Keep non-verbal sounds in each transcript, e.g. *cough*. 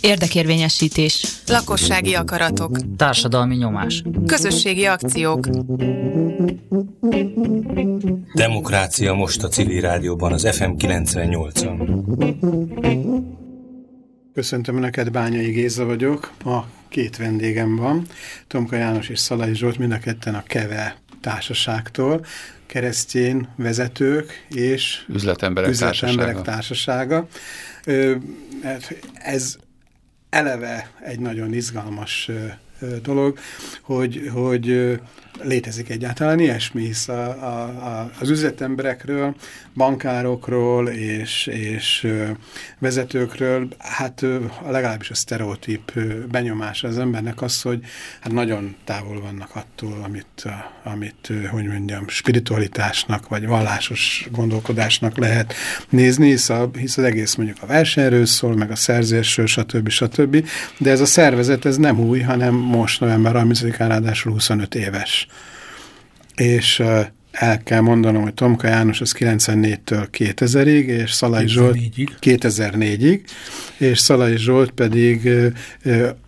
Érdekérvényesítés. Lakossági akaratok. Társadalmi nyomás. Közösségi akciók. Demokrácia most a civil rádióban, az FM 98-on. Köszöntöm Önöket, Bányai Géza vagyok. Ma két vendégem van, Tomka János és Szalai Zsolt, mind a ketten a KEVE társaságtól, keresztjén vezetők és üzletemberek, üzletemberek társasága. társasága. Hát ez eleve egy nagyon izgalmas dolog, hogy, hogy létezik egyáltalán ilyesmi, hisz a, a, a, az üzletemberekről, bankárokról és, és vezetőkről, hát legalábbis a sztereotíp benyomása az embernek az, hogy hát nagyon távol vannak attól, amit, amit hogy mondjam, spiritualitásnak vagy vallásos gondolkodásnak lehet nézni, hisz, a, hisz az egész mondjuk a versenyről szól, meg a szerzésről, stb. stb. De ez a szervezet, ez nem új, hanem most november 30-án ráadásul 25 éves és el kell mondanom, hogy Tomka János az 94-től 2000-ig, és Szalai 2004 Zsolt 2004-ig, és Szalai Zsolt pedig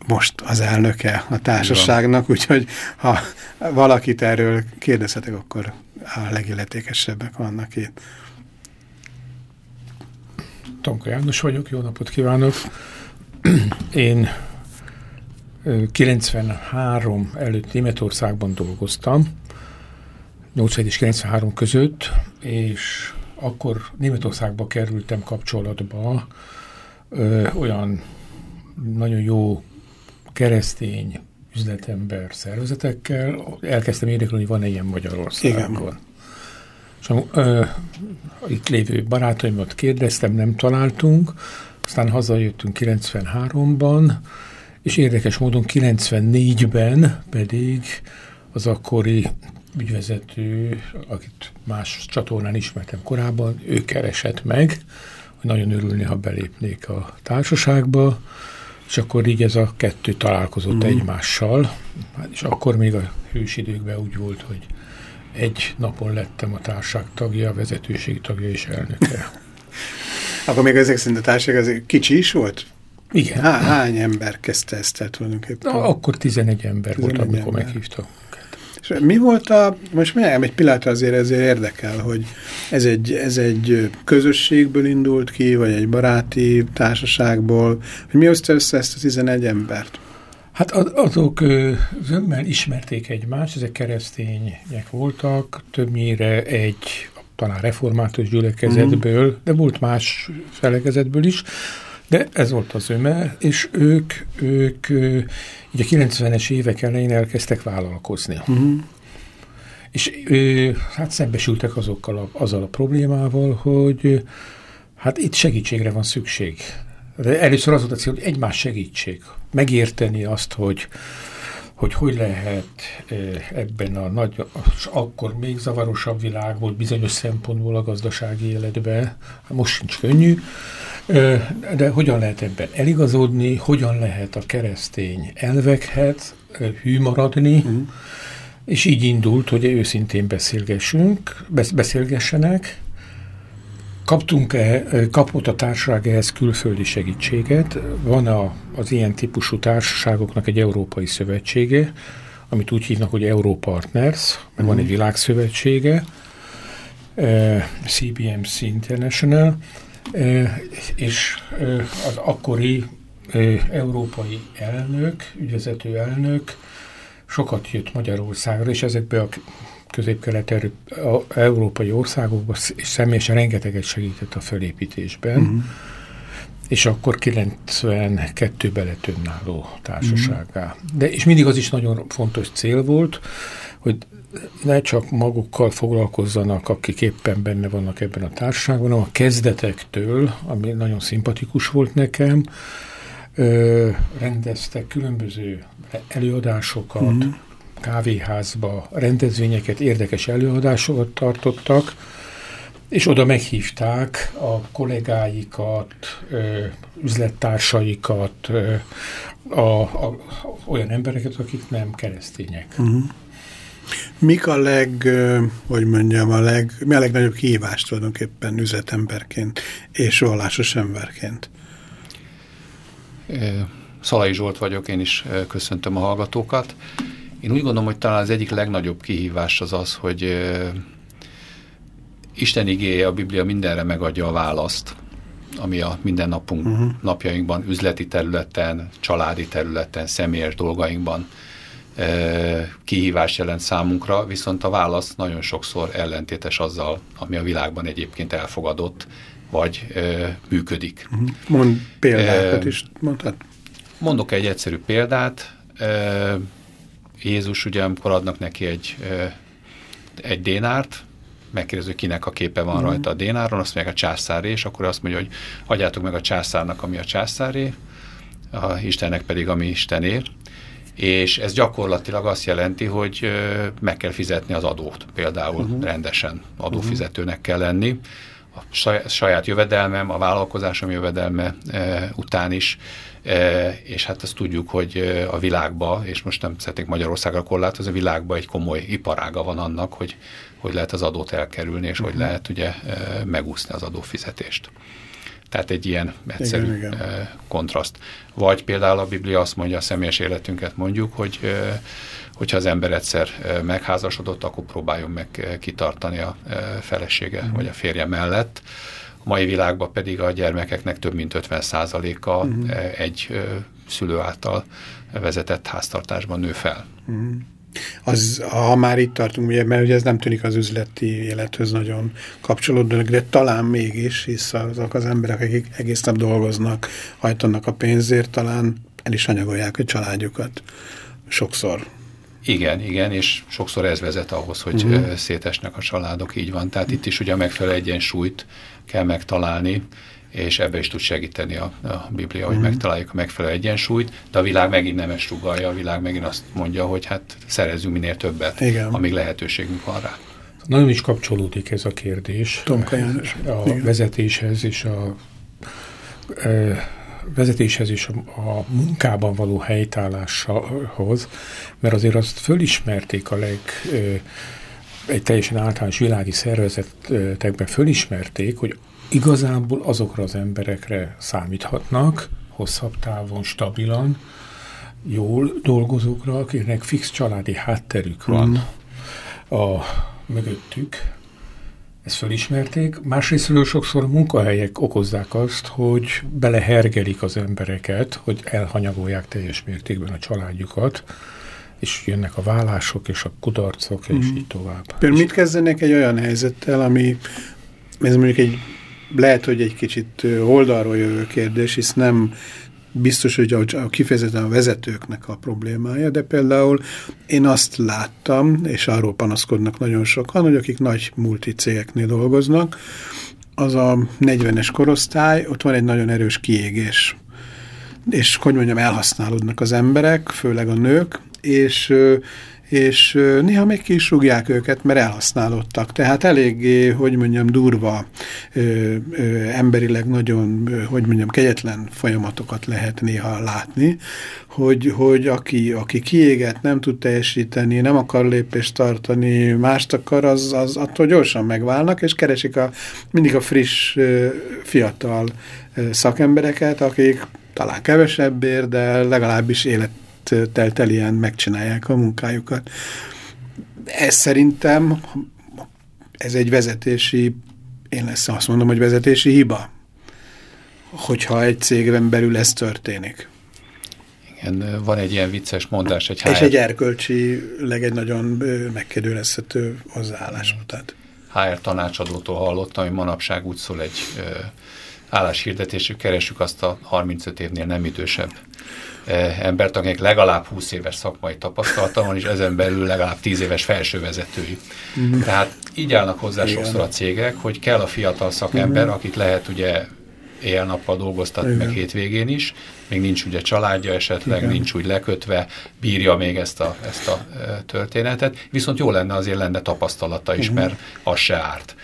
most az elnöke a társaságnak, úgyhogy ha valakit erről kérdezhetek, akkor a legilletékesebbek vannak itt. Tomka János vagyok, jó napot kívánok! Én 93 előtt Németországban dolgoztam, 81 és 93 között, és akkor Németországba kerültem kapcsolatba ö, olyan nagyon jó keresztény üzletember szervezetekkel. Elkezdtem érdeklődni, hogy van-e ilyen Magyarországon. Igen. És a, ö, itt lévő barátaimat kérdeztem, nem találtunk, aztán hazajöttünk 93-ban, és érdekes módon 94-ben pedig az akkori ügyvezető, akit más csatornán ismertem korábban, ő keresett meg, hogy nagyon örülni, ha belépnék a társaságba, és akkor így ez a kettő találkozott mm. egymással, és akkor még a hős időkben úgy volt, hogy egy napon lettem a társaság tagja, a vezetőségi tagja és elnöke. *laughs* akkor még ezek szerint a társaság az kicsi is volt? Igen. Há, hány ember kezdte ezt el tulajdonképpen? Na, akkor 11 ember 11 volt, amikor ember. meghívtak. És mi volt a, most mondjam, egy pillanatra azért ezért érdekel, hogy ez egy, ez egy közösségből indult ki, vagy egy baráti társaságból, hogy mi hozta össze ezt a 11 embert? Hát azok zömmel ismerték egymást, ezek keresztények voltak, többnyire egy talán református gyülekezetből, mm. de volt más felekezetből is, de ez volt az öme, és ők, ők így a 90-es évek elején elkezdtek vállalkozni. Uh mhm. -huh. És hát szembesültek azokkal a, azzal a problémával, hogy hát itt segítségre van szükség. De először az volt a cél, hogy egymás segítség. Megérteni azt, hogy hogy hogy lehet ebben a nagy, akkor még zavarosabb világ volt bizonyos szempontból a gazdasági életben, most sincs könnyű, de hogyan lehet ebben eligazodni, hogyan lehet a keresztény elvekhez hű maradni, uh-huh. és így indult, hogy őszintén beszélgessünk, beszélgessenek, Kaptunk-e, kapott a társaság ehhez külföldi segítséget? Van a, az ilyen típusú társaságoknak egy európai szövetsége, amit úgy hívnak, hogy Europartners, meg van egy mhm. világszövetsége, CBMC International, és az akkori európai elnök, ügyvezető elnök sokat jött Magyarországra, és ezekbe a közép-kelet európai országokban és személyesen rengeteget segített a felépítésben, uh mhm. -huh. és akkor 92-ben lett önálló társaságá. Uh mhm. -huh. De, és mindig az is nagyon fontos cél volt, hogy ne csak magukkal foglalkozzanak, akik éppen benne vannak ebben a társaságban, hanem a kezdetektől, ami nagyon szimpatikus volt nekem, ö, rendeztek különböző előadásokat. -huh kávéházba rendezvényeket, érdekes előadásokat tartottak, és oda meghívták a kollégáikat, üzlettársaikat, a, a, olyan embereket, akik nem keresztények. Uh. -huh. Mik a leg, hogy mondjam, a, leg, mi a legnagyobb kihívást tulajdonképpen üzletemberként és vallásos emberként? Szalai Zsolt vagyok, én is köszöntöm a hallgatókat. Én úgy gondolom, hogy talán az egyik legnagyobb kihívás az az, hogy Isten igéje, a Biblia mindenre megadja a választ, ami a mindennapunk, uh mhm. -huh. napjainkban, üzleti területen, családi területen, személyes dolgainkban kihívás jelent számunkra, viszont a válasz nagyon sokszor ellentétes azzal, ami a világban egyébként elfogadott, vagy működik. Mhm. Mond példákat is mondhat? Mondok egy egyszerű példát. Jézus ugye, amikor adnak neki egy, egy dénárt, megkérdező, kinek a képe van mm. rajta a dénáron, azt mondják a császáré, és akkor azt mondja, hogy adjátok meg a császárnak, ami a császáré, a Istennek pedig, ami Istené. És ez gyakorlatilag azt jelenti, hogy meg kell fizetni az adót, például uh-huh. rendesen adófizetőnek kell lenni. A saját jövedelmem, a vállalkozásom jövedelme e, után is és hát azt tudjuk, hogy a világba, és most nem szeretnék Magyarországra korlátozni, a világban egy komoly iparága van annak, hogy hogy lehet az adót elkerülni, és uh-huh. hogy mhm. lehet ugye megúszni az adófizetést. Tehát egy ilyen egyszerű igen, igen. kontraszt. Vagy például a Biblia azt mondja, a személyes életünket mondjuk, hogy hogyha az ember egyszer megházasodott, akkor próbáljon meg kitartani a felesége uh-huh. vagy a férje mellett. A mai világban pedig a gyermekeknek több mint 50%-a uh-huh. egy szülő által vezetett háztartásban nő fel. Uh-huh. Az, ha már itt tartunk, ugye, mert ugye ez nem tűnik az üzleti élethöz nagyon kapcsolódónak, de talán mégis, hisz azok az emberek, akik egész nap dolgoznak, hajtanak a pénzért, talán el is anyagolják a családjukat sokszor. Igen, igen, és sokszor ez vezet ahhoz, hogy uh mhm. -huh. szétesnek a családok, így van. Tehát itt is ugye a megfelelő egyensúlyt kell megtalálni, és ebbe is tud segíteni a, a Biblia, hogy mm. megtaláljuk a megfelelő egyensúlyt, de a világ megint nem ezt sugalja, a világ megint azt mondja, hogy hát szerezzünk minél többet, Igen. amíg lehetőségünk van rá. Nagyon is kapcsolódik ez a kérdés Tomka János. a Igen. vezetéshez és a e, vezetéshez és a, a munkában való helytálláshoz, mert azért azt fölismerték a leg e, egy teljesen általános világi szervezetekben fölismerték, hogy igazából azokra az emberekre számíthatnak, hosszabb távon, stabilan, jól dolgozókra, akiknek fix családi hátterük van mm. a mögöttük. Ezt felismerték. Másrésztről sokszor a munkahelyek okozzák azt, hogy belehergelik az embereket, hogy elhanyagolják teljes mértékben a családjukat, és jönnek a vállások és a kudarcok, és mm. így tovább. Például mit kezdenek egy olyan helyzettel, ami ez mondjuk egy lehet, hogy egy kicsit oldalról jövő kérdés, hisz nem biztos, hogy a, kifejezetten a vezetőknek a problémája, de például én azt láttam, és arról panaszkodnak nagyon sokan, hogy akik nagy multicégeknél dolgoznak, az a 40-es korosztály, ott van egy nagyon erős kiégés. És hogy mondjam, elhasználódnak az emberek, főleg a nők, és és néha még ki is őket, mert elhasználódtak. Tehát eléggé, hogy mondjam, durva, ö, ö, emberileg nagyon, ö, hogy mondjam, kegyetlen folyamatokat lehet néha látni, hogy, hogy aki, aki kiéget, nem tud teljesíteni, nem akar lépést tartani, mást akar, az, az attól gyorsan megválnak, és keresik a, mindig a friss, fiatal szakembereket, akik talán kevesebbért, de legalábbis élet teltelien megcsinálják a munkájukat. Ez szerintem ez egy vezetési, én lesz azt mondom, hogy vezetési hiba, hogyha egy cégben belül ez történik. Igen, van egy ilyen vicces mondás. Egy És HR... egy erkölcsileg egy nagyon megkérdőlezhető hozzáállás. Tehát. HR tanácsadótól hallottam, hogy manapság úgy szól egy álláshirdetésük, keresük azt a 35 évnél nem idősebb embert, akik legalább 20 éves szakmai tapasztalata van, és ezen belül legalább 10 éves felsővezetői. Mm. Tehát így állnak hozzá Igen. sokszor a cégek, hogy kell a fiatal szakember, mm. akit lehet ugye éjjel-nappal dolgoztatni, meg hétvégén is, még nincs ugye családja esetleg, Igen. nincs úgy lekötve, bírja még ezt a, ezt a e, történetet, viszont jó lenne azért lenne tapasztalata is, uh-huh. mert az se árt.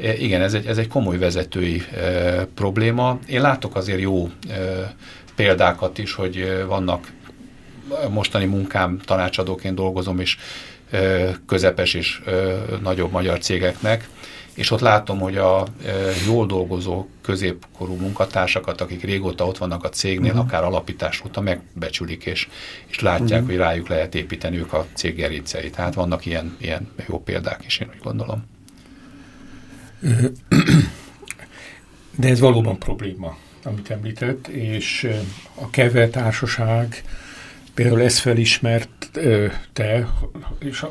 E, igen, ez egy, ez egy komoly vezetői e, probléma. Én látok azért jó e, példákat is, hogy vannak mostani munkám tanácsadóként dolgozom, és közepes és nagyobb magyar cégeknek, és ott látom, hogy a jól dolgozó középkorú munkatársakat, akik régóta ott vannak a cégnél, uh-huh. akár alapítás óta megbecsülik, és, és látják, uh-huh. hogy rájuk lehet építeni ők a cég gerinceit. Tehát vannak ilyen, ilyen jó példák is, én úgy gondolom. *clears throat* De ez valóban probléma, amit említett, és a Keve társaság például ezt felismerte, és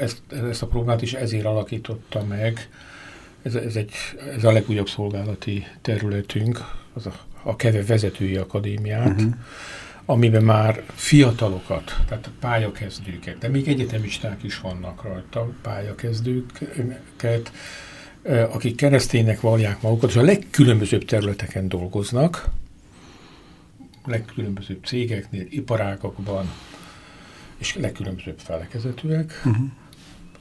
ezt, ezt a problémát is ezért alakította meg. Ez, ez, egy, ez a legújabb szolgálati területünk, az a, a Keve Vezetői Akadémiát, uh-huh. amiben már fiatalokat, tehát pályakezdőket, de még egyetemisták is vannak rajta, pályakezdőket, akik kereszténynek vallják magukat, és a legkülönbözőbb területeken dolgoznak, legkülönbözőbb cégeknél, iparágakban, és legkülönbözőbb felekezetűek. Uh-huh.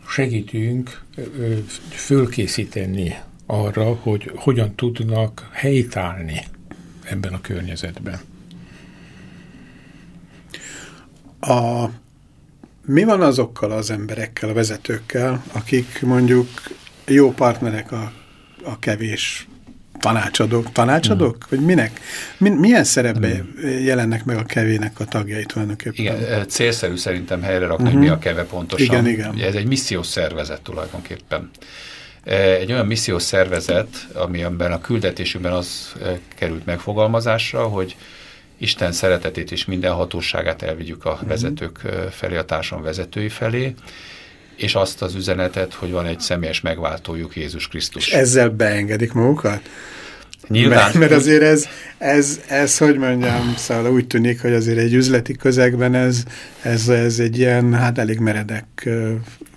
Segítünk fölkészíteni arra, hogy hogyan tudnak helytállni ebben a környezetben. A, mi van azokkal az emberekkel, a vezetőkkel, akik mondjuk jó partnerek a, a kevés tanácsadók, tanácsadók? Hmm. Vagy minek? Mi, milyen szerepbe hmm. jelennek meg a kevének a tagjai tulajdonképpen? Igen, célszerű szerintem helyre rakni, -huh. mi a keve pontosan. Igen, igen. Ugye ez egy missziós szervezet tulajdonképpen. Egy olyan missziós szervezet, amiben a küldetésünkben az került megfogalmazásra, hogy Isten szeretetét és minden hatóságát elvigyük a -huh. vezetők felé, a társadalom vezetői felé, és azt az üzenetet, hogy van egy személyes megváltójuk Jézus Krisztus. És ezzel beengedik magukat? Nyilván. Mert, mert azért ez, ez, ez, hogy mondjam, szóval úgy tűnik, hogy azért egy üzleti közegben ez, ez, ez egy ilyen, hát elég meredek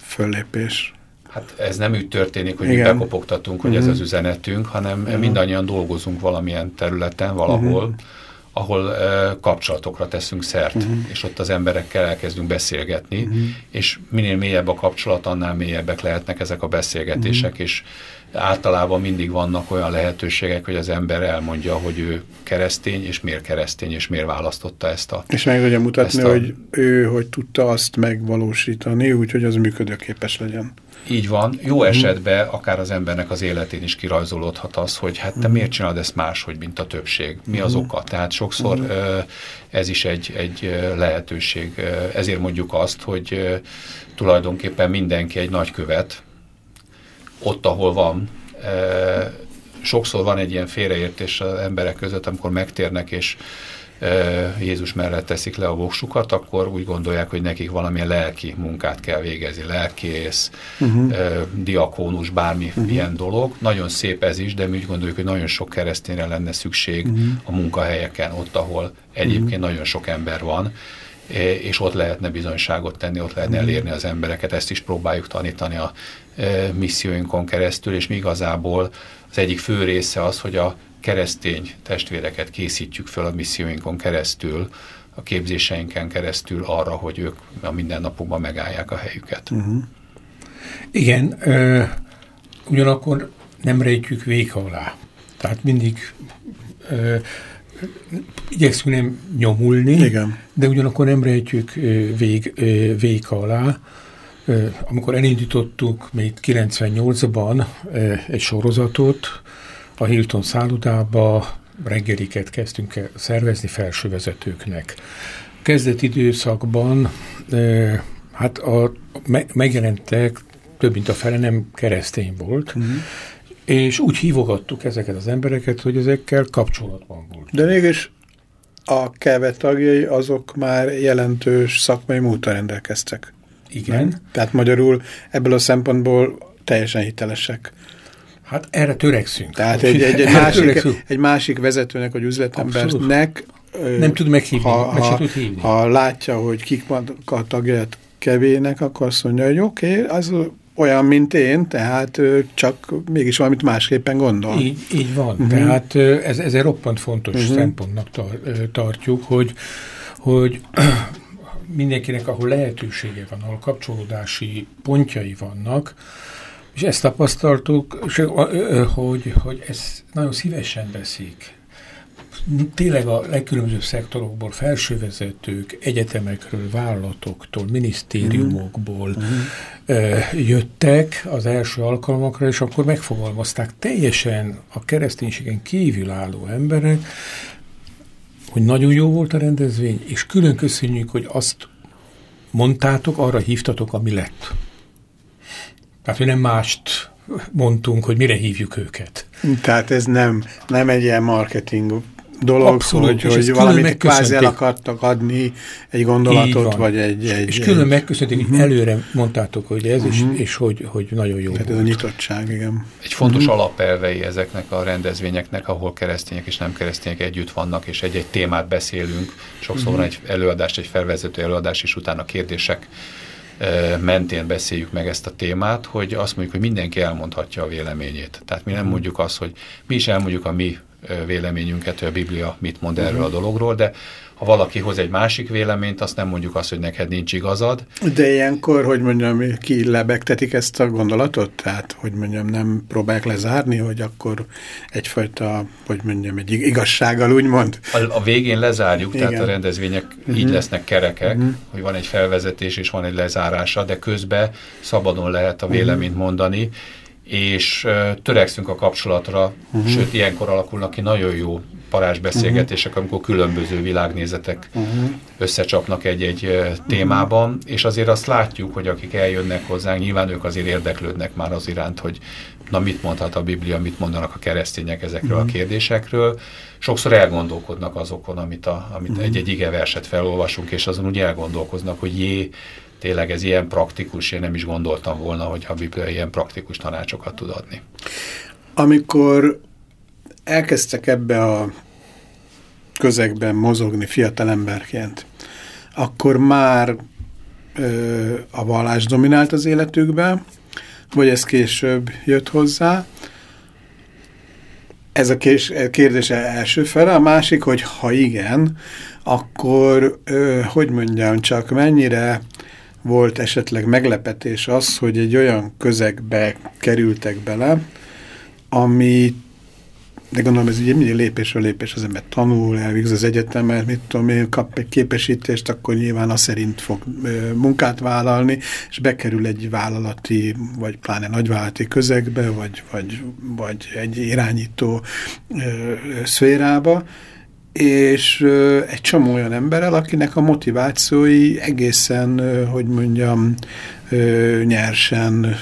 föllépés. Hát ez nem úgy történik, hogy Igen. mi bekopogtatunk, hogy uh -huh. ez mhm. az üzenetünk, hanem uh -huh. mindannyian dolgozunk valamilyen területen, valahol, uh mhm. -huh ahol uh, kapcsolatokra teszünk szert, uh-huh. és ott az emberekkel elkezdünk beszélgetni, uh-huh. és minél mélyebb a kapcsolat, annál mélyebbek lehetnek ezek a beszélgetések, uh-huh. és általában mindig vannak olyan lehetőségek, hogy az ember elmondja, hogy ő keresztény, és miért keresztény, és miért választotta ezt a... És meg tudja mutatni, a, hogy ő hogy tudta azt megvalósítani, úgyhogy az működőképes legyen. Így van. Jó uh-huh. esetben akár az embernek az életén is kirajzolódhat az, hogy hát te uh-huh. miért csinálod ezt máshogy, mint a többség? Mi az oka? Tehát sokszor ez is egy, egy lehetőség. Ezért mondjuk azt, hogy tulajdonképpen mindenki egy nagykövet, ott, ahol van. Sokszor van egy ilyen félreértés az emberek között, amikor megtérnek, és Jézus mellett teszik le a voksukat, akkor úgy gondolják, hogy nekik valamilyen lelki munkát kell végezni, lelkész, uh-huh. diakónus, bármi uh-huh. ilyen dolog. Nagyon szép ez is, de mi úgy gondoljuk, hogy nagyon sok keresztényre lenne szükség uh-huh. a munkahelyeken, ott, ahol egyébként uh-huh. nagyon sok ember van, és ott lehetne bizonyságot tenni, ott lehetne elérni az embereket, ezt is próbáljuk tanítani a misszióinkon keresztül, és mi igazából az egyik fő része az, hogy a keresztény testvéreket készítjük fel a misszióinkon keresztül, a képzéseinken keresztül arra, hogy ők a mindennapokban megállják a helyüket. Uh -huh. Igen, ö, ugyanakkor nem rejtjük véka alá. Tehát mindig ö, igyekszünk nem nyomulni, Igen. de ugyanakkor nem rejtjük vég, véka alá. Amikor elindítottuk még 98-ban egy sorozatot, a Hilton szállodába reggeliket kezdtünk szervezni felsővezetőknek. Kezdet időszakban hát a, megjelentek több mint a fele nem keresztény volt, uh-huh. és úgy hívogattuk ezeket az embereket, hogy ezekkel kapcsolatban volt. De mégis a keve tagjai azok már jelentős szakmai múltal rendelkeztek. Igen. Nem? Tehát magyarul ebből a szempontból teljesen hitelesek. Hát erre törekszünk. Tehát egy, egy, egy, másik, egy másik vezetőnek, vagy üzletembernek nem tud meghívni, ha, meg ha, tud hívni. ha látja, hogy kik van a tagját kevének, akkor azt mondja, hogy oké, okay, az olyan, mint én, tehát csak mégis valamit másképpen gondol. Így, így van. Uh mhm. -huh. Tehát ez, ez egy roppant fontos uh mhm. -huh. szempontnak tar tartjuk, hogy, hogy *clears throat* mindenkinek, ahol lehetősége van, ahol kapcsolódási pontjai vannak, és ezt tapasztaltuk, hogy, hogy ezt nagyon szívesen veszik. tényleg a legkülönbözőbb szektorokból, felsővezetők, egyetemekről, vállalatoktól, minisztériumokból uh-huh. jöttek az első alkalmakra, és akkor megfogalmazták teljesen a kereszténységen kívül álló emberek, hogy nagyon jó volt a rendezvény, és külön köszönjük, hogy azt mondtátok, arra hívtatok, ami lett. Tehát, hogy nem mást mondtunk, hogy mire hívjuk őket. Tehát ez nem, nem egy ilyen marketing dolog, Abszolút, hogy, hogy valamit kvázi el akartak adni, egy gondolatot, vagy egy... egy és külön megköszönték, uh -huh. mhm. előre mondtátok, hogy ez, uh -huh. és, és hogy, hogy nagyon jó Tehát ez a nyitottság, igen. Egy fontos uh mhm. -huh. alapelvei ezeknek a rendezvényeknek, ahol keresztények és nem keresztények együtt vannak, és egy-egy témát beszélünk, sokszor uh -huh. van egy előadást, egy felvezető előadás, és utána kérdések mentén beszéljük meg ezt a témát, hogy azt mondjuk, hogy mindenki elmondhatja a véleményét. Tehát mi nem mhm. mondjuk azt, hogy mi is elmondjuk a mi véleményünket, hogy a Biblia mit mond erről a mhm. dologról, de ha valaki hoz egy másik véleményt, azt nem mondjuk azt, hogy neked nincs igazad. De ilyenkor, hogy mondjam, ki lebegtetik ezt a gondolatot? Tehát, hogy mondjam, nem próbálják lezárni, hogy akkor egyfajta, hogy mondjam, egy igazsággal úgymond? A, a végén lezárjuk, Igen. tehát a rendezvények uh -huh. így mhm. lesznek kerekek, uh -huh. hogy van egy felvezetés és van egy lezárása, de közben szabadon lehet a véleményt uh -huh. mondani, és törekszünk a kapcsolatra, uh -huh. sőt, ilyenkor alakulnak ki nagyon jó parázsbeszélgetések, uh -huh. amikor különböző világnézetek uh -huh. összecsapnak egy-egy témában, uh -huh. és azért azt látjuk, hogy akik eljönnek hozzánk, nyilván ők azért érdeklődnek már az iránt, hogy na mit mondhat a Biblia, mit mondanak a keresztények ezekről uh -huh. a kérdésekről. Sokszor elgondolkodnak azokon, amit, a, amit uh -huh. egy-egy igeverset felolvasunk, és azon úgy elgondolkoznak, hogy jé, tényleg ez ilyen praktikus, én nem is gondoltam volna, hogy a Biblia ilyen praktikus tanácsokat tud adni. Amikor elkezdtek ebbe a közegben mozogni fiatalemberként, akkor már ö, a vallás dominált az életükben, vagy ez később jött hozzá. Ez a kés, kérdés első fele. A másik, hogy ha igen, akkor, ö, hogy mondjam, csak mennyire volt esetleg meglepetés az, hogy egy olyan közegbe kerültek bele, ami de gondolom ez ugye mindig lépésről lépés az ember tanul, elvégz az egyetemet, mit tudom én, kap egy képesítést, akkor nyilván az szerint fog munkát vállalni, és bekerül egy vállalati, vagy pláne nagyvállalati közegbe, vagy, vagy, vagy egy irányító ö, szférába, és egy csomó olyan emberrel, akinek a motivációi egészen, hogy mondjam, nyersen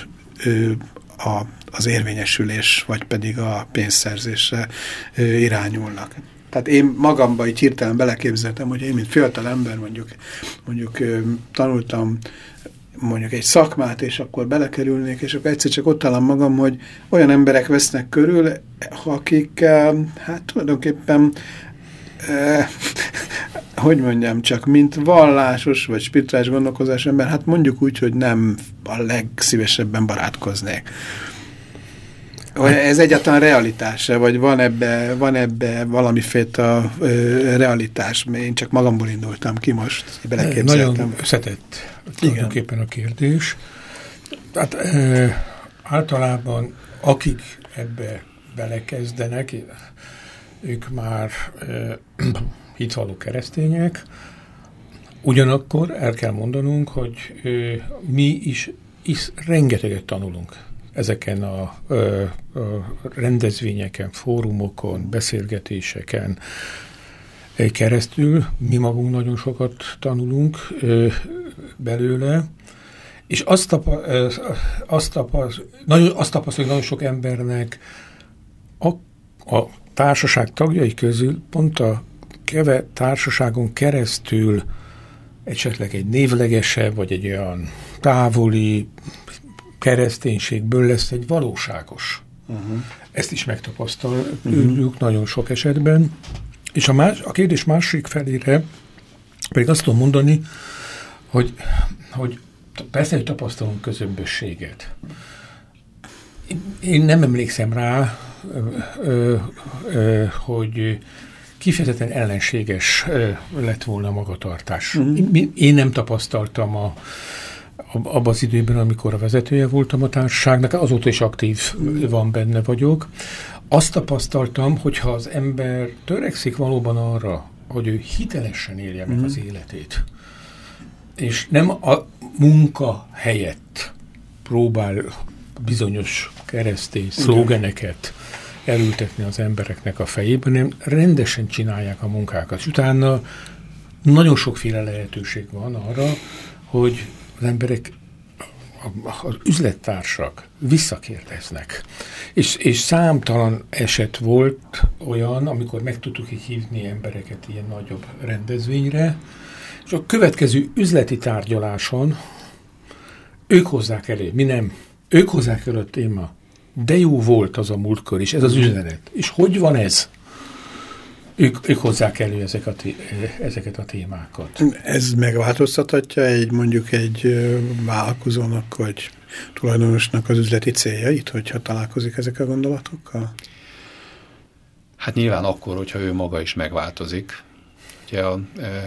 a, az érvényesülés, vagy pedig a pénzszerzésre irányulnak. Tehát én magamba így hirtelen beleképzeltem, hogy én, mint fiatal ember mondjuk, mondjuk tanultam mondjuk egy szakmát, és akkor belekerülnék, és akkor egyszer csak ott találom magam, hogy olyan emberek vesznek körül, akik hát tulajdonképpen eh, *laughs* hogy mondjam csak, mint vallásos vagy spirituális gondolkozás ember, hát mondjuk úgy, hogy nem a legszívesebben barátkoznék. Ez egyáltalán realitása, vagy van ebbe, van ebbe valamiféle realitás? Én csak magamból indultam ki most, Nagyon összetett tulajdonképpen a kérdés. Tehát e, általában akik ebbe belekezdenek, ők már *clears throat* hitvalló keresztények, ugyanakkor el kell mondanunk, hogy mi is, is rengeteget tanulunk ezeken a, a, a rendezvényeken, fórumokon, beszélgetéseken keresztül. Mi magunk nagyon sokat tanulunk belőle, és azt, tapa, azt, tapa, nagyon, azt tapasztaljuk, nagyon sok embernek a, a társaság tagjai közül pont a keve társaságon keresztül esetleg egy névlegesebb, vagy egy olyan távoli kereszténységből lesz egy valóságos. Uh-huh. Ezt is megtapasztaljuk uh-huh. nagyon sok esetben. És a, más, a kérdés másik felére pedig azt tudom mondani, hogy, hogy persze, hogy tapasztalunk közömbösséget. Én nem emlékszem rá, ö, ö, hogy kifejezetten ellenséges lett volna a magatartás. Uh-huh. Én nem tapasztaltam a, abban az időben, amikor a vezetője voltam a társaságnak, azóta is aktív van benne vagyok. azt tapasztaltam, hogyha az ember törekszik valóban arra, hogy ő hitelesen élje meg mm. az életét, és nem a munka helyett próbál bizonyos keresztény szlógeneket elültetni az embereknek a fejében, hanem rendesen csinálják a munkákat. És utána nagyon sokféle lehetőség van arra, hogy az emberek az üzlettársak visszakérdeznek. És, és számtalan eset volt olyan, amikor meg tudtuk így hívni embereket ilyen nagyobb rendezvényre, és a következő üzleti tárgyaláson ők hozzák elő, mi nem. Ők hozzák elő a téma. De jó volt az a múltkor is, ez az üzenet. És hogy van ez? Ők, ők hozzák elő ezek a ezeket a témákat. Ez megváltoztathatja egy mondjuk egy vállalkozónak, vagy tulajdonosnak az üzleti céljait, hogyha találkozik ezek a gondolatokkal? Hát nyilván akkor, hogyha ő maga is megváltozik. Ugye a e,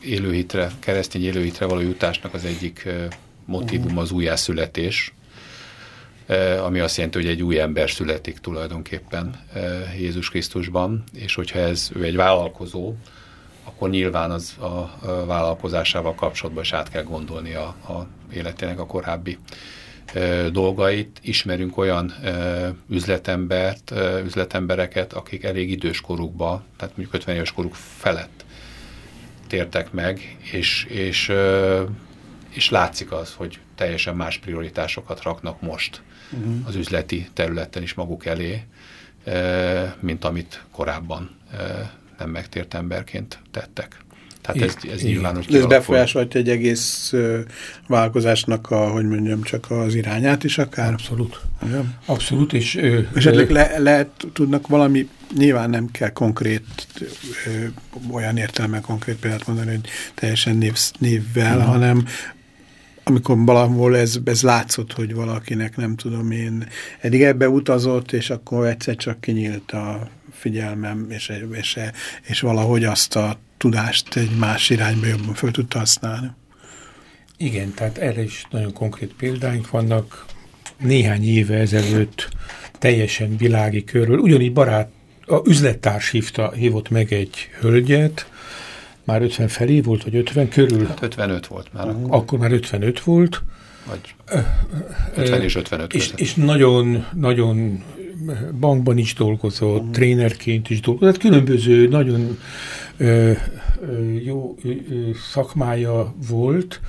élőhitre, keresztény élőhitre való jutásnak az egyik e, motivum az újjászületés, ami azt jelenti, hogy egy új ember születik tulajdonképpen eh, Jézus Krisztusban, és hogyha ez ő egy vállalkozó, akkor nyilván az a vállalkozásával kapcsolatban is át kell gondolni a, a életének a korábbi eh, dolgait. Ismerünk olyan üzletembert, üzletembereket, akik elég idős korukba, tehát mondjuk 50 éves koruk felett tértek meg, és, és, és látszik az, hogy teljesen más prioritásokat raknak most uh-huh. az üzleti területen is maguk elé, e, mint amit korábban e, nem megtért emberként tettek. Tehát ez, ez nyilván, hogy Ez befolyásolhatja egy egész vállalkozásnak a, hogy mondjam, csak az irányát is akár? Abszolút. Ja. Abszolút, és... Ö, Esetleg le, lehet, tudnak valami, nyilván nem kell konkrét, ö, olyan értelme konkrét példát mondani, hogy teljesen név, névvel, uh-huh. hanem amikor valahol ez, ez látszott, hogy valakinek nem tudom én, eddig ebbe utazott, és akkor egyszer csak kinyílt a figyelmem, és, és, és valahogy azt a tudást egy más irányba jobban föl tudta használni. Igen, tehát erre is nagyon konkrét példáink vannak. Néhány éve ezelőtt teljesen világi körül, ugyanígy barát, a üzlettárs hívta, hívott meg egy hölgyet, már 50 felé volt, vagy 50 körül? Hát 55 volt már akkor. Akkor már 55 volt. Vagy 50 és 55 és, és nagyon, nagyon bankban is dolgozott, uh-huh. trénerként is dolgozott, tehát különböző nagyon ö, ö, jó ö, szakmája volt,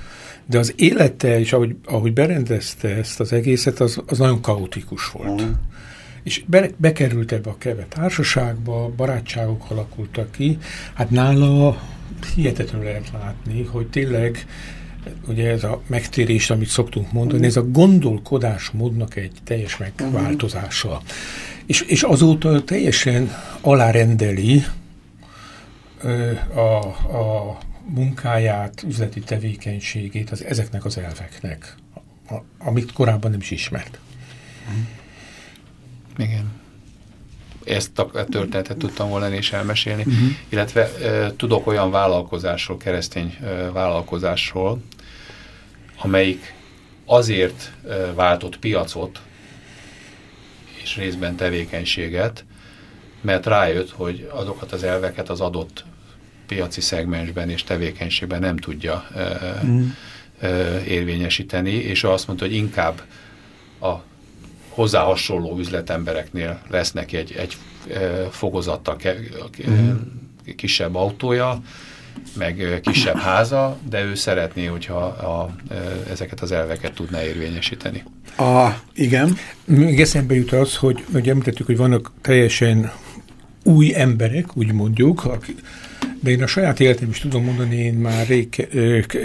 de az élete, és ahogy, ahogy berendezte ezt az egészet, az, az nagyon kaotikus volt. Uh-huh. És be, bekerült ebbe a keve társaságba, barátságok alakultak ki, hát nála hihetetlenül lehet látni, hogy tényleg ugye ez a megtérés, amit szoktunk mondani, ez a gondolkodásmódnak egy teljes megváltozása. Uh-huh. És, és azóta teljesen alárendeli a, a munkáját, üzleti tevékenységét az, ezeknek az elveknek, a, amit korábban nem is ismert. Uh-huh. Igen ezt a történetet tudtam volna is elmesélni, uh-huh. illetve e, tudok olyan vállalkozásról, keresztény e, vállalkozásról, amelyik azért e, váltott piacot és részben tevékenységet, mert rájött, hogy azokat az elveket az adott piaci szegmensben és tevékenységben nem tudja e, uh-huh. e, érvényesíteni, és azt mondta, hogy inkább a hozzá hasonló üzletembereknél lesz neki egy, egy fokozattal mm. kisebb autója, meg kisebb háza, de ő szeretné, hogyha a, ezeket az elveket tudná érvényesíteni. A, igen. Még eszembe jut az, hogy, hogy említettük, hogy vannak teljesen új emberek, úgy mondjuk, akik, de én a saját életem is tudom mondani, én már rég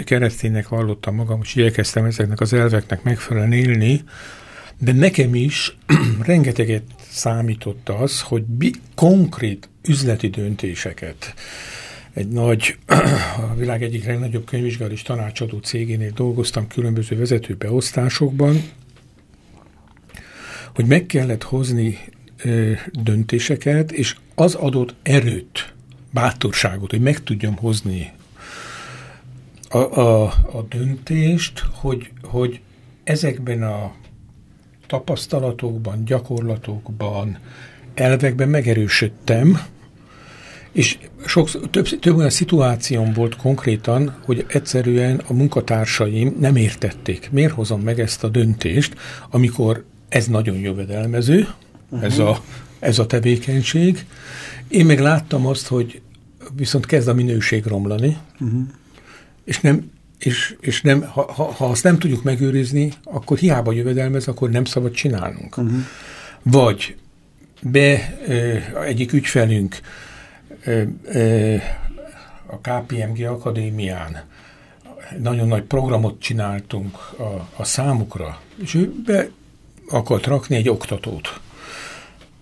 kereszténynek vallottam magam, és igyekeztem ezeknek az elveknek megfelelően élni, de nekem is *clears throat* rengeteget számított az, hogy bi konkrét üzleti döntéseket egy nagy, *clears throat* a világ egyik legnagyobb könyvvizsgáló és tanácsadó cégénél dolgoztam különböző vezető beosztásokban, hogy meg kellett hozni ö, döntéseket, és az adott erőt, bátorságot, hogy meg tudjam hozni a, a, a döntést, hogy, hogy ezekben a tapasztalatokban, gyakorlatokban elvekben megerősödtem, és sok, több, több olyan szituációm volt konkrétan, hogy egyszerűen a munkatársaim nem értették, miért hozom meg ezt a döntést, amikor ez nagyon jövedelmező, uh-huh. ez, a, ez a tevékenység. Én meg láttam azt, hogy viszont kezd a minőség romlani, uh-huh. és nem, és, és nem, ha, ha, ha azt nem tudjuk megőrizni, akkor hiába jövedelmez, akkor nem szabad csinálnunk. Uh-huh. Vagy be ö, egyik ügyfelünk ö, ö, a KPMG Akadémián nagyon nagy programot csináltunk a, a számukra, és ő be akart rakni egy oktatót.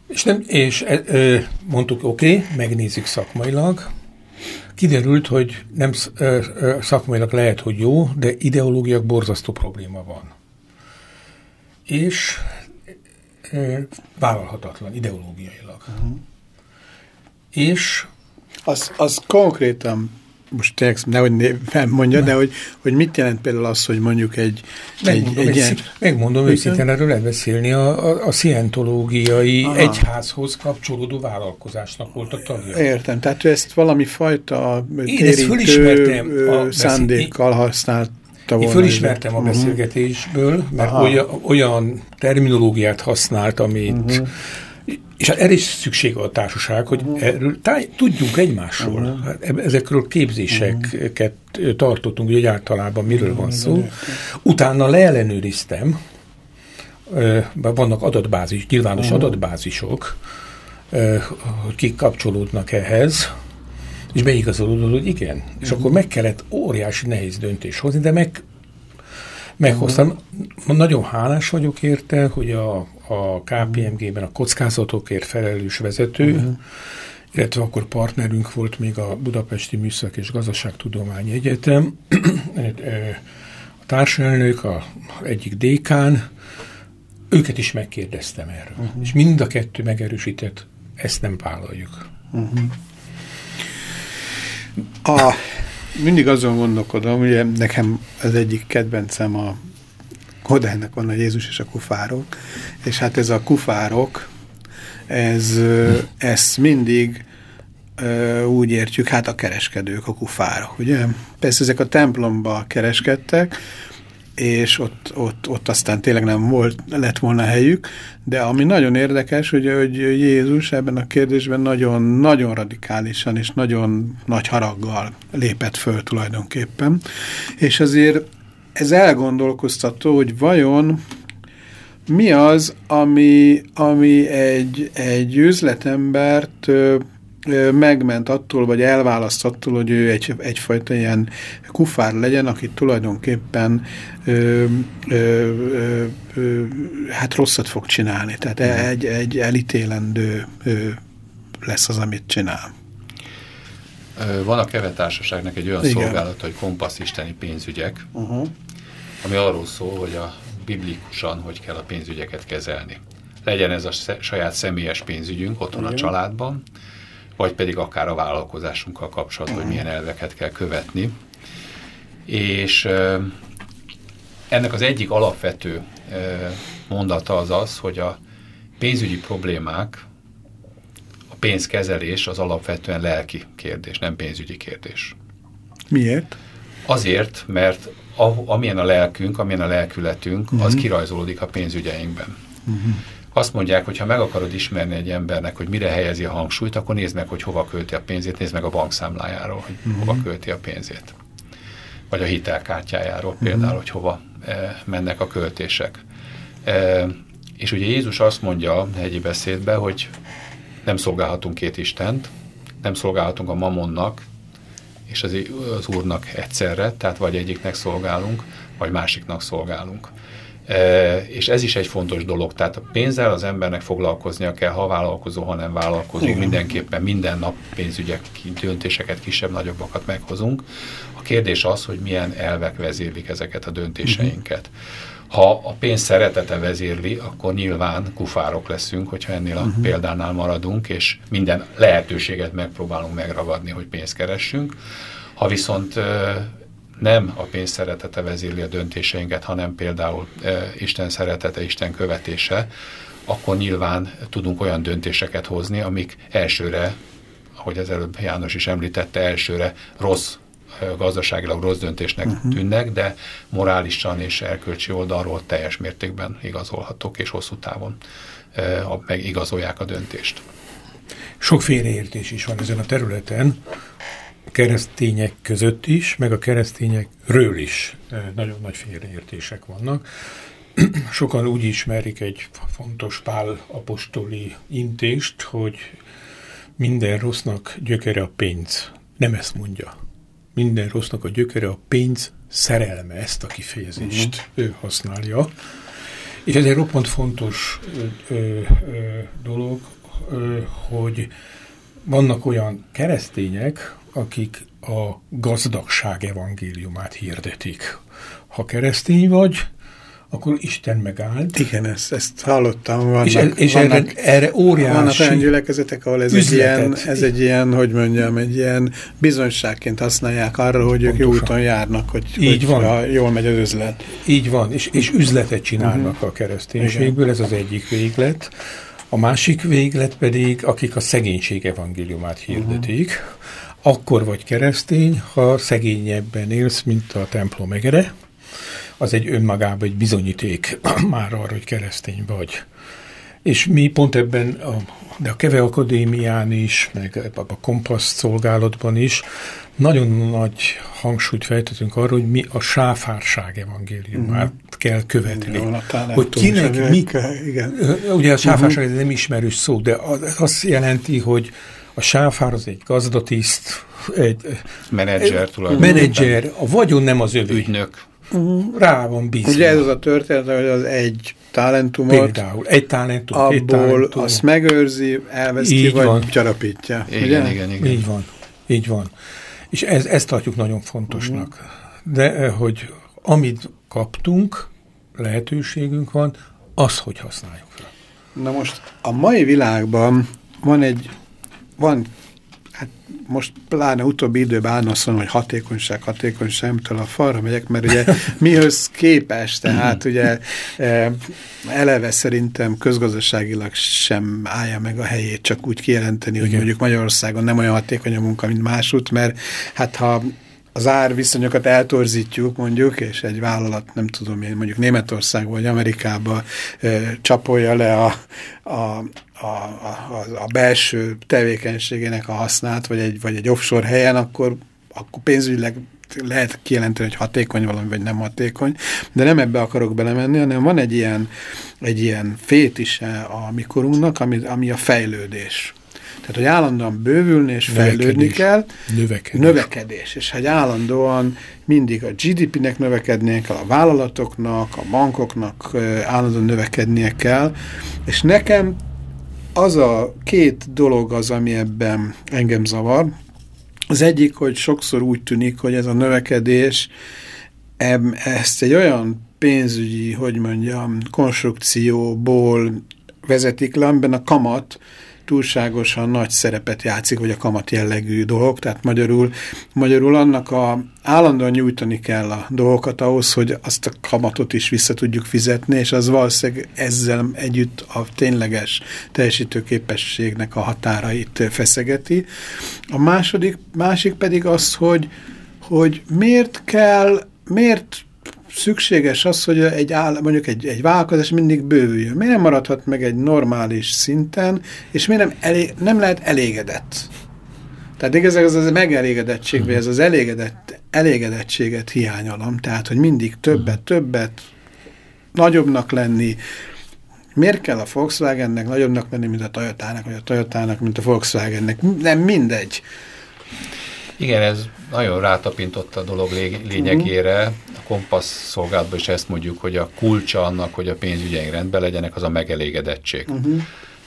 És, nem, és e, e, mondtuk, oké, okay, megnézzük szakmailag. Kiderült, hogy nem szakmailag lehet, hogy jó, de ideológiak borzasztó probléma van. És e, vállalhatatlan ideológiailag. Uh-huh. És az, az konkrétan most tényleg nehogy felmondja, de hogy, hogy mit jelent például az, hogy mondjuk egy, megmondom, egy, egy ilyen... Megmondom őszintén, erről lehet beszélni, a, a, a szientológiai Aha. egyházhoz kapcsolódó vállalkozásnak volt a tagja. Értem, tehát ő ezt valami fajta Én ezt fölismertem szándékkal használt Én fölismertem a mhm. beszélgetésből, mert olyan, olyan terminológiát használt, amit uh -huh és hát erre is szükség a társaság, hogy uh-huh. erről táj, tudjunk egymásról. Uh-huh. Hát ezekről képzéseket uh-huh. tartottunk, hogy általában miről uh-huh. van szó. Utána leellenőriztem, vannak adatbázis, nyilvános uh-huh. adatbázisok, hogy kik kapcsolódnak ehhez, és beigazolódott, hogy igen. Uh-huh. És akkor meg kellett óriási nehéz döntés hozni, de meg meghoztam. Uh-huh. Nagyon hálás vagyok érte, hogy a, a KPMG-ben a kockázatokért felelős vezető, uh-huh. illetve akkor partnerünk volt még a Budapesti Műszak és Gazdaságtudományi Egyetem, *clears throat* a társelnök, a egyik dékán, őket is megkérdeztem erről. Uh-huh. És mind a kettő megerősített, ezt nem vállaljuk. Uh-huh. A, mindig azon gondolkodom, ugye nekem az egyik kedvencem a Kodánynak van a Jézus és a kufárok, és hát ez a kufárok, ez, ez mindig úgy értjük, hát a kereskedők, a kufárok, ugye? Persze ezek a templomba kereskedtek, és ott, ott, ott aztán tényleg nem volt, lett volna helyük, de ami nagyon érdekes, hogy, hogy Jézus ebben a kérdésben nagyon, nagyon radikálisan és nagyon nagy haraggal lépett föl tulajdonképpen, és azért ez elgondolkoztató, hogy vajon mi az, ami, ami egy, egy üzletembert megment attól, vagy elválaszt attól, hogy ő egy, egyfajta ilyen kufár legyen, aki tulajdonképpen ö, ö, ö, ö, hát rosszat fog csinálni. Tehát egy, egy elítélendő ö, lesz az, amit csinál. Van a kevetársaságnak egy olyan Igen. szolgálat, hogy Kompassz Isteni pénzügyek, uh -huh. ami arról szól, hogy a biblikusan hogy kell a pénzügyeket kezelni. Legyen ez a saját személyes pénzügyünk otthon Igen. a családban, vagy pedig akár a vállalkozásunkkal kapcsolatban, uh -huh. hogy milyen elveket kell követni. És ennek az egyik alapvető mondata az az, hogy a pénzügyi problémák pénzkezelés az alapvetően lelki kérdés, nem pénzügyi kérdés. Miért? Azért, mert a, amilyen a lelkünk, amilyen a lelkületünk, uh -huh. az mhm. kirajzolódik a pénzügyeinkben. Uh mhm. -huh. Azt mondják, hogy ha meg akarod ismerni egy embernek, hogy mire helyezi a hangsúlyt, akkor nézd meg, hogy hova költi a pénzét, nézd meg a bankszámlájáról, hogy uh mhm. -huh. hova költi a pénzét. Vagy a hitelkártyájáról uh -huh. például, hogy hova e, mennek a költések. E, és ugye Jézus azt mondja a hegyi beszédben, hogy nem szolgálhatunk két Istent, nem szolgálhatunk a mamonnak és az, az Úrnak egyszerre, tehát vagy egyiknek szolgálunk, vagy másiknak szolgálunk. És ez is egy fontos dolog, tehát a pénzzel az embernek foglalkoznia kell, ha vállalkozó, ha nem vállalkozó, Igen. mindenképpen minden nap pénzügyek, döntéseket, kisebb-nagyobbakat meghozunk. A kérdés az, hogy milyen elvek vezérlik ezeket a döntéseinket. Uh-huh. Ha a pénz szeretete vezérli, akkor nyilván kufárok leszünk, hogyha ennél a uh mhm. -huh. példánál maradunk, és minden lehetőséget megpróbálunk megragadni, hogy pénzt keressünk. Ha viszont nem a pénz szeretete vezérli a döntéseinket, hanem például Isten szeretete, Isten követése, akkor nyilván tudunk olyan döntéseket hozni, amik elsőre, ahogy az előbb János is említette, elsőre rossz gazdaságilag rossz döntésnek uh -huh. tűnnek, de morálisan és erkölcsi oldalról teljes mértékben igazolhatók, és hosszú távon meg igazolják a döntést. Sok félreértés is van ezen a területen, keresztények között is, meg a keresztényekről is nagyon nagy félreértések vannak. *clears throat* Sokan úgy ismerik egy fontos pál apostoli intést, hogy minden rossznak gyökere a pénz. Nem ezt mondja. Minden rossznak a gyökere a pénz szerelme, ezt a kifejezést uh-huh. ő használja. És ez egy roppant fontos ö, ö, dolog, ö, hogy vannak olyan keresztények, akik a gazdagság evangéliumát hirdetik. Ha keresztény vagy, akkor Isten megállt. Igen, ezt, ezt hallottam. Vannak, és, ez, és vannak, erre, erre óriási Vannak olyan gyülekezetek, ahol ez egy, ilyen, ez egy ilyen, hogy mondjam, egy ilyen bizonyságként használják arra, hogy ők jó úton járnak, hogy, Így hogy van. jól megy az üzlet. Így van, és, és üzletet csinálnak uh mhm. -huh. a kereszténységből, ez az egyik véglet. A másik véglet pedig, akik a szegénység evangéliumát hirdetik, uh -huh. Akkor vagy keresztény, ha szegényebben élsz, mint a templom egere, az egy önmagában egy bizonyíték *clears throat* már arra, hogy keresztény vagy. És mi pont ebben, a, de a Keve Akadémián is, meg a Kompassz szolgálatban is nagyon nagy hangsúlyt fejtetünk arra, hogy mi a sáfárság evangéliumát mm. kell követni. Jó, hogy kinek mi... Igen. Ugye a sáfárság uh -huh. nem ismerős szó, de az azt jelenti, hogy a sáfár az egy gazdatiszt, egy menedzser tulajdonképpen. Menedzser, a vagyon nem az övé. Ügynök rá van bízva. Ugye ez az a történet, hogy az egy talentumot, Például, egy talentum, abból egy talentum. azt megőrzi, elveszti, Így vagy van. csarapítja. Igen, ugye? igen, igen. Így van, így van. És ez, ezt tartjuk nagyon fontosnak. Uh-huh. De eh, hogy amit kaptunk, lehetőségünk van, az, hogy használjuk fel. Na most a mai világban van egy, van most pláne utóbbi időben állna hogy hatékonyság, hatékonyság, amitől a falra megyek, mert ugye *laughs* mihöz képes, tehát ugye e, eleve szerintem közgazdaságilag sem állja meg a helyét csak úgy kijelenteni, hogy mondjuk Magyarországon nem olyan hatékony a munka, mint másút, mert hát ha az árviszonyokat eltorzítjuk mondjuk, és egy vállalat, nem tudom én, mondjuk Németország vagy Amerikába e, csapolja le a, a, a, a, a belső tevékenységének a hasznát, vagy egy, vagy egy offshore helyen, akkor, akkor pénzügyileg lehet kijelenteni, hogy hatékony valami, vagy nem hatékony, de nem ebbe akarok belemenni, hanem van egy ilyen, egy ilyen fétise a mikorunknak, ami, ami a fejlődés. Tehát, hogy állandóan bővülni és fejlődni növekedés. kell. Növekedés. Növekedés. És hogy állandóan mindig a GDP-nek növekednie kell, a vállalatoknak, a bankoknak állandóan növekednie kell. És nekem az a két dolog az, ami ebben engem zavar. Az egyik, hogy sokszor úgy tűnik, hogy ez a növekedés ezt egy olyan pénzügyi, hogy mondjam, konstrukcióból vezetik le, amiben a kamat túlságosan nagy szerepet játszik, vagy a kamat jellegű dolog, tehát magyarul, magyarul annak a állandóan nyújtani kell a dolgokat ahhoz, hogy azt a kamatot is vissza tudjuk fizetni, és az valószínűleg ezzel együtt a tényleges teljesítőképességnek a határait feszegeti. A második, másik pedig az, hogy, hogy miért kell, miért szükséges az, hogy egy áll, mondjuk egy, egy vállalkozás mindig bővüljön. Miért nem maradhat meg egy normális szinten, és miért nem, elég, nem lehet elégedett? Tehát igazából ez az megelégedettség, vagy ez az elégedett, elégedettséget hiányolom. Tehát, hogy mindig többet, többet, nagyobbnak lenni. Miért kell a Volkswagennek nagyobbnak lenni, mint a Toyotának, vagy a Toyotának, mint a Volkswagennek? Nem mindegy. Igen, ez nagyon rátapintott a dolog lényegére. A kompassz szolgálatban is ezt mondjuk, hogy a kulcsa annak, hogy a pénzügyeink rendben legyenek, az a megelégedettség. Uh -huh.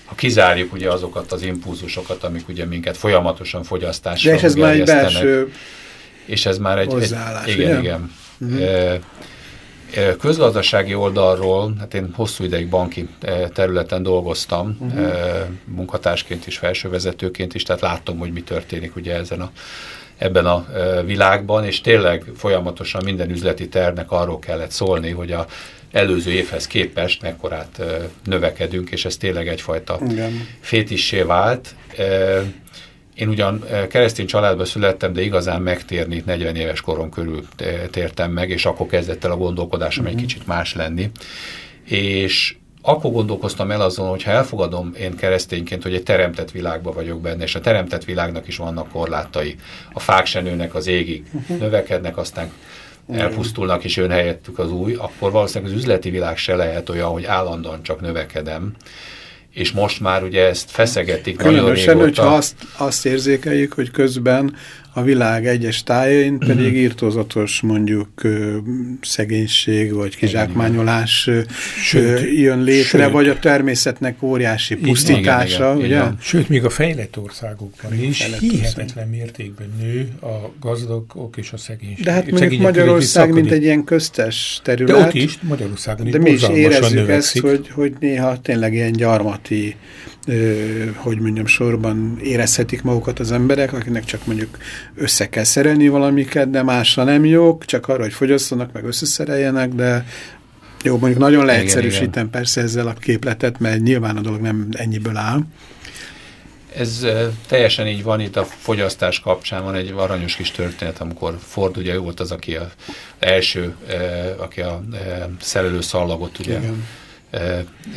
Ha kizárjuk ugye azokat az impulzusokat, amik ugye minket folyamatosan fogyasztásra De és ez már egy belső és ez már egy, egy igen, ugye? igen. Uh -huh. e, Közgazdasági oldalról, hát én hosszú ideig banki területen dolgoztam, uh -huh. munkatársként is, felsővezetőként is, tehát láttam, hogy mi történik ugye ezen a, ebben a világban, és tényleg folyamatosan minden üzleti tervnek arról kellett szólni, hogy a előző évhez képest mekkorát növekedünk, és ez tényleg egyfajta Igen. fétissé vált. Én ugyan keresztény családba születtem, de igazán megtérni 40 éves korom körül tértem meg, és akkor kezdett el a gondolkodásom uh -huh. egy kicsit más lenni. És akkor gondolkoztam el azon, hogy ha elfogadom én keresztényként, hogy egy teremtett világban vagyok benne, és a teremtett világnak is vannak korlátai. A fák se nőnek az égig, növekednek, aztán elpusztulnak, és jön helyettük az új, akkor valószínűleg az üzleti világ se lehet olyan, hogy állandóan csak növekedem. És most már ugye ezt feszegetik Különösen, nagyon régóta. hogyha azt, azt érzékeljük, hogy közben a világ egyes tájain pedig mhm. -huh. írtózatos mondjuk szegénység vagy kizsákmányolás sőt, jön létre, sőt, vagy a természetnek óriási pusztítása. Igen, igen, ugye? Igen. Sőt, még a fejlett országokban is fejlett hihetetlen mértékben nő a gazdagok és a szegénység. De hát mondjuk Magyarország, mint egy ilyen köztes terület. De ott is, Magyarországon is De mi is érezzük ezt, hogy, hogy néha tényleg ilyen gyarmati hogy mondjam, sorban érezhetik magukat az emberek, akinek csak mondjuk össze kell szerelni valamiket, de másra nem jók, csak arra, hogy fogyasszanak, meg összeszereljenek, de jó, mondjuk nagyon leegyszerűsítem igen, igen. persze ezzel a képletet, mert nyilván a dolog nem ennyiből áll. Ez teljesen így van itt a fogyasztás kapcsán, van egy aranyos kis történet, amikor Ford ugye volt az, aki az első, aki a szerelő szallagot ugye Igen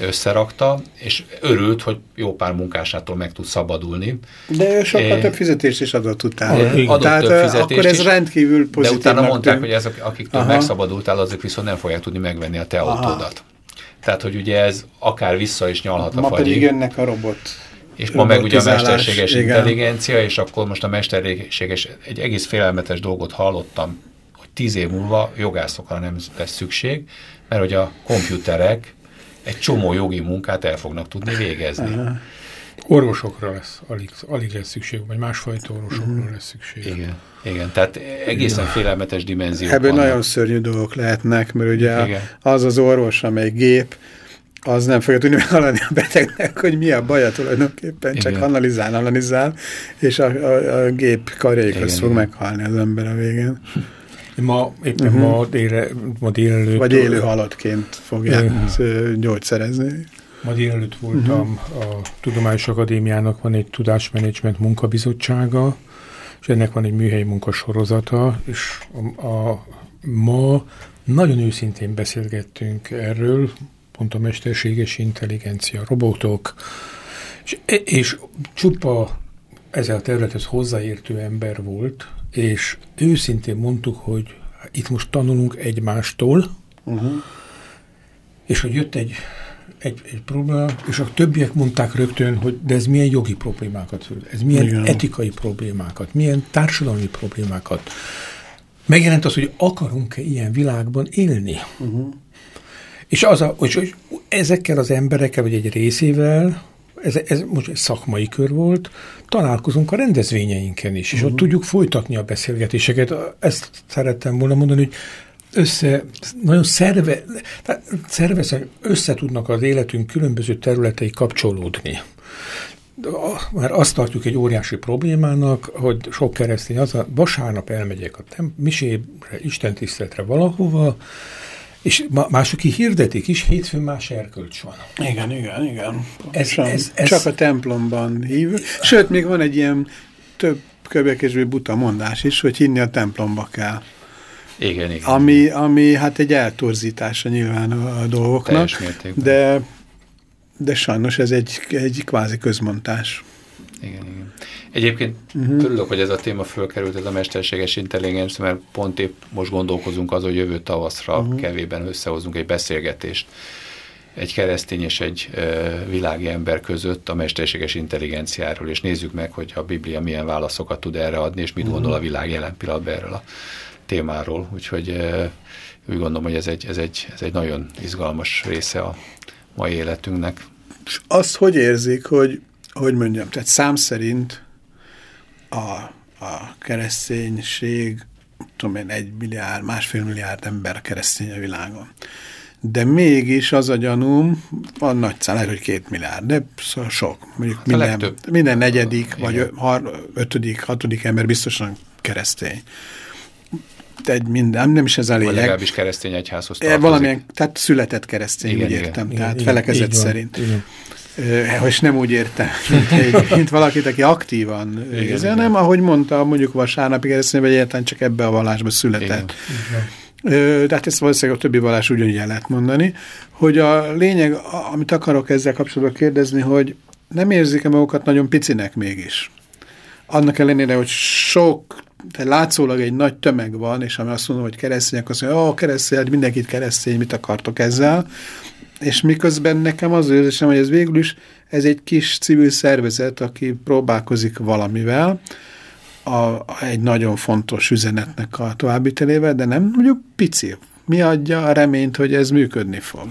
összerakta, és örült, hogy jó pár munkásától meg tud szabadulni. De sokkal é, több fizetést is adott utána. Adott Tehát több fizetést akkor ez is, rendkívül pozitív. De utána mondták, tűn. hogy ezek, akiktől Aha. megszabadultál, azok viszont nem fogják tudni megvenni a te Aha. autódat. Tehát, hogy ugye ez akár vissza is nyalhat Ma a fagyig. pedig jönnek a robot. És ma meg ugye a mesterséges igen. intelligencia, és akkor most a mesterséges, egy egész félelmetes dolgot hallottam, hogy tíz év múlva jogászokra nem lesz szükség, mert hogy a komputerek egy csomó jogi munkát el fognak tudni végezni. Aha. Orvosokra lesz, alig, alig lesz szükség, vagy másfajta orvosokra uh-huh. lesz szükség. Igen, igen, tehát egészen félelmetes dimenziók Ebből vannak. nagyon szörnyű dolgok lehetnek, mert ugye igen. az az orvos, amely gép, az nem fogja tudni *laughs* meghallani a betegnek, hogy mi a baja tulajdonképpen, igen. csak analizál, analizál, és a, a, a gép karjaikat fog meghalni az ember a végén. *laughs* Ma éppen uh mhm. -huh. ma, délre, ma délelőtt... Vagy élő halottként fogják uh -huh. gyógyszerezni. Ma délelőtt voltam, uh mhm. -huh. a Tudományos Akadémiának van egy tudásmenedzsment munkabizottsága, és ennek van egy műhelyi munkasorozata, és a, a, ma nagyon őszintén beszélgettünk erről, pont a mesterséges intelligencia, robotok, és, és csupa ezzel a területhez hozzáértő ember volt, és őszintén mondtuk, hogy itt most tanulunk egymástól, uh-huh. és hogy jött egy, egy, egy probléma, és a többiek mondták rögtön, hogy de ez milyen jogi problémákat, ez milyen Igen. etikai problémákat, milyen társadalmi problémákat. Megjelent az, hogy akarunk-e ilyen világban élni. Uh-huh. És az a, hogy, hogy ezekkel az emberekkel, vagy egy részével, ez, ez most egy szakmai kör volt, találkozunk a rendezvényeinken is, és uh-huh. ott mhm. tudjuk folytatni a beszélgetéseket. Ezt szerettem volna mondani, hogy össze, nagyon szerve, szervezek, össze tudnak az életünk különböző területei kapcsolódni. Már azt tartjuk egy óriási problémának, hogy sok keresztény az a vasárnap elmegyek a tem- misébre, istentiszteletre valahova, és mások ki hirdetik is, hétfőn más erkölcs van. Igen, igen, igen. Ez, ez, ez, Csak a templomban hív. Sőt, még van egy ilyen több kövekésbé buta mondás is, hogy hinni a templomba kell. Igen, igen. Ami, ami hát egy eltorzítása nyilván a, a dolgoknak, de, de sajnos ez egy, egy kvázi közmondás. Igen, igen. Egyébként uh-huh. örülök, hogy ez a téma fölkerült, ez a mesterséges intelligencia, mert pont épp most gondolkozunk az, hogy jövő tavaszra uh-huh. kevében összehozunk egy beszélgetést egy keresztény és egy e, világi ember között a mesterséges intelligenciáról, és nézzük meg, hogy a Biblia milyen válaszokat tud erre adni, és mit uh-huh. gondol a világ jelen pillanatban erről a témáról. Úgyhogy e, úgy gondolom, hogy ez egy, ez, egy, ez egy nagyon izgalmas része a mai életünknek. És azt hogy érzik, hogy, hogy mondjam, tehát szám szerint a, a kereszténység, tudom én, egy milliárd, másfél milliárd ember keresztény a világon. De mégis az a gyanúm, van nagy szám, hogy két milliárd, de szóval sok. Mondjuk hát minden, minden negyedik, Igen. vagy har, ötödik, hatodik ember biztosan keresztény. egy minden, nem is ez a Vagy lényeg. legalábbis keresztény egyházhoz E, tartozik. Valamilyen, tehát született keresztény, Igen, úgy értem, Igen, tehát igen, felekezet szerint. igen. És nem úgy értem, mint, egy, *laughs* mint valakit, aki aktívan igen. hanem ahogy mondta, mondjuk vasárnapi keresztény, vagy egyáltalán csak ebbe a vallásba született. Ö, De hát ezt valószínűleg a többi vallás ugyanígy el lehet mondani, hogy a lényeg, amit akarok ezzel kapcsolatban kérdezni, hogy nem érzik-e magukat nagyon picinek mégis? Annak ellenére, hogy sok, tehát látszólag egy nagy tömeg van, és ami azt mondom, hogy keresztények, azt mondja, ó, keresztény, hát mindenkit keresztény, mit akartok ezzel? És miközben nekem az érzésem, hogy ez végül is ez egy kis civil szervezet, aki próbálkozik valamivel, a, a, egy nagyon fontos üzenetnek a továbbitelével, de nem mondjuk pici. Mi adja a reményt, hogy ez működni fog?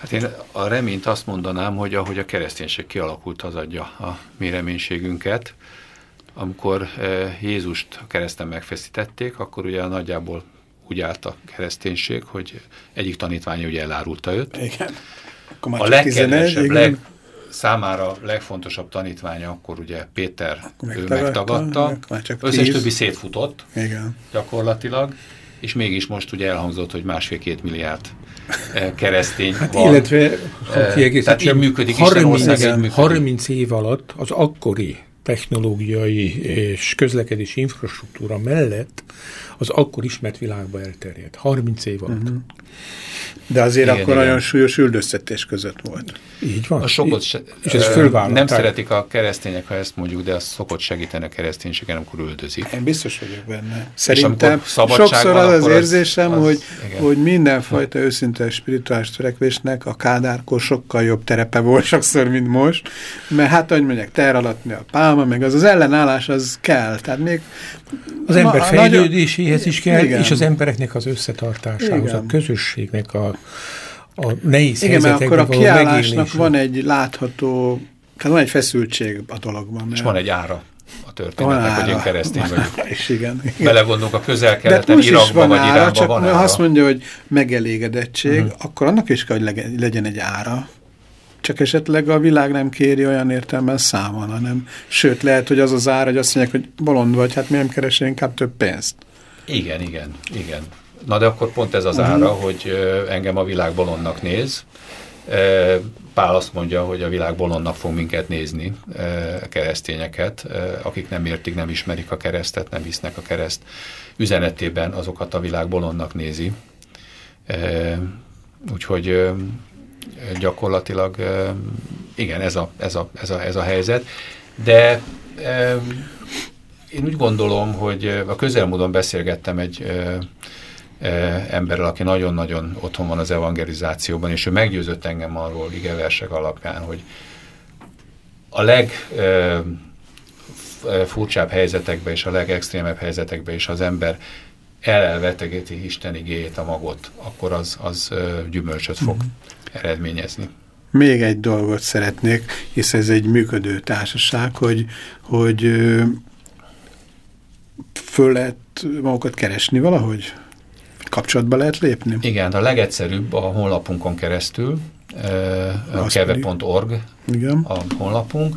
Hát én a reményt azt mondanám, hogy ahogy a kereszténység kialakult, az adja a mi reménységünket. Amikor eh, Jézust a kereszten megfeszítették, akkor ugye nagyjából úgy állt a kereszténység, hogy egyik tanítványa ugye elárulta őt. Igen. A csak 11, legkedvesebb, leg, számára legfontosabb tanítványa akkor ugye Péter, Akkor ő megtagadta, összes többi szétfutott Igen. gyakorlatilag, és mégis most ugye elhangzott, hogy másfél-két milliárd eh, *laughs* keresztény van. Hát Illetve, ha Eh, kiegészítsem, tehát így működik, Isten ország így igen, működik. 30 év alatt az akkori technológiai és közlekedési infrastruktúra mellett az akkor ismert világba elterjedt. 30 év alatt. Uh-huh. De azért Igen, akkor igen. nagyon súlyos üldöztetés között volt. Így van. A sokot se, és fölvállalták. Nem szeretik a keresztények, ha ezt mondjuk, de az szokott segíteni a kereszténységen, amikor üldözik. Én biztos vagyok benne. Szerintem sokszor van, az az érzésem, az- hogy, igen. hogy mindenfajta őszinte spirituális törekvésnek a kádárkor sokkal jobb terepe volt sokszor, mint most, mert hát, ahogy mondják, ter alatt mi a pálma, meg az az ellenállás az kell. Tehát még Az ember Ma- fejlődéséhez is kell, Igen. és az embereknek az összetartásához, Igen. a közösségnek a, a nehéz Igen, mert akkor a kiállásnak van egy látható, tehát van egy feszültség a dologban. És mert- van egy ára a történetnek, hogy én keresztény vagyok. *laughs* ára igen. igen. Belegondolunk a De közel-keleten, Irakba vagy ára, Iránba csak van ha ára. azt mondja, hogy megelégedettség, uh-huh. akkor annak is kell, hogy legyen egy ára. Csak esetleg a világ nem kéri olyan értelemben számon, hanem sőt, lehet, hogy az az ára, hogy azt mondják, hogy bolond vagy, hát mi nem keresel inkább több pénzt. Igen, igen, igen. Na de akkor pont ez az Mhm. ára, hogy engem a világ bolondnak néz. Pál azt mondja, hogy a világ bolondnak fog minket nézni, keresztényeket, akik nem értik, nem ismerik a keresztet, nem hisznek a kereszt üzenetében, azokat a világ bolondnak nézi. Úgyhogy gyakorlatilag igen, ez a, ez a, ez a, ez a helyzet. De én úgy gondolom, hogy a közelmúltban beszélgettem egy emberrel, aki nagyon-nagyon otthon van az evangelizációban, és ő meggyőzött engem arról igeversek alapján, hogy a leg ö, f- ö, furcsább helyzetekben és a legextrémebb helyzetekben is az ember elelvetegeti Isten igéjét, a magot, akkor az, az gyümölcsöt fog eredményezni. Még egy dolgot szeretnék, hisz ez egy működő társaság, hogy, hogy föl lehet magukat keresni valahogy? Kapcsolatba lehet lépni? Igen, a legegyszerűbb a honlapunkon keresztül, keve.org a honlapunk,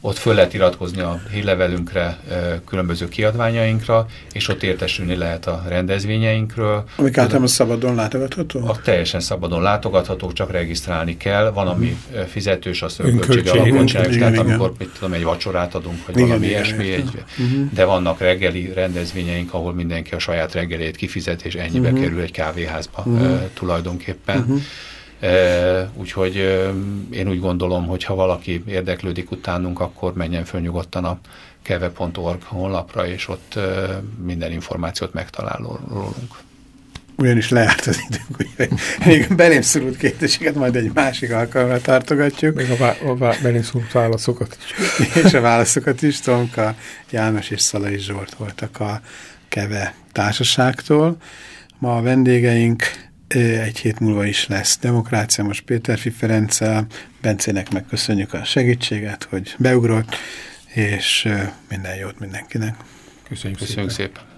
ott föl lehet iratkozni a hírlevelünkre, különböző kiadványainkra, és ott értesülni lehet a rendezvényeinkről. Amik általában szabadon látogatható? A teljesen szabadon látogathatók, csak regisztrálni kell. Van, ami ö, fizetős, azt Önköltség. önköltség alapon Igen, csináljuk, igen, tehát igen. amikor mit tudom, egy vacsorát adunk, vagy Igen, valami igen, ilyesmi, értem. egy, de vannak reggeli rendezvényeink, ahol mindenki a saját reggelét kifizet, és ennyibe kerül egy kávéházba ö, tulajdonképpen. E, úgyhogy én úgy gondolom, hogy ha valaki érdeklődik utánunk, akkor menjen föl nyugodtan a keve.org honlapra, és ott minden információt megtalál rólunk. Ugyanis lejárt az időnk, úgyhogy még belém szorult kérdéseket majd egy másik alkalomra tartogatjuk, Még a, a belém szóló válaszokat is. és a válaszokat is. Tomka János és Szalai Zsolt voltak a Keve társaságtól. Ma a vendégeink egy hét múlva is lesz Demokrácia, most Péter Ferenccel, Bencének megköszönjük a segítséget, hogy beugrott, és minden jót mindenkinek. Köszönjük, Köszönjük szépen. szépen!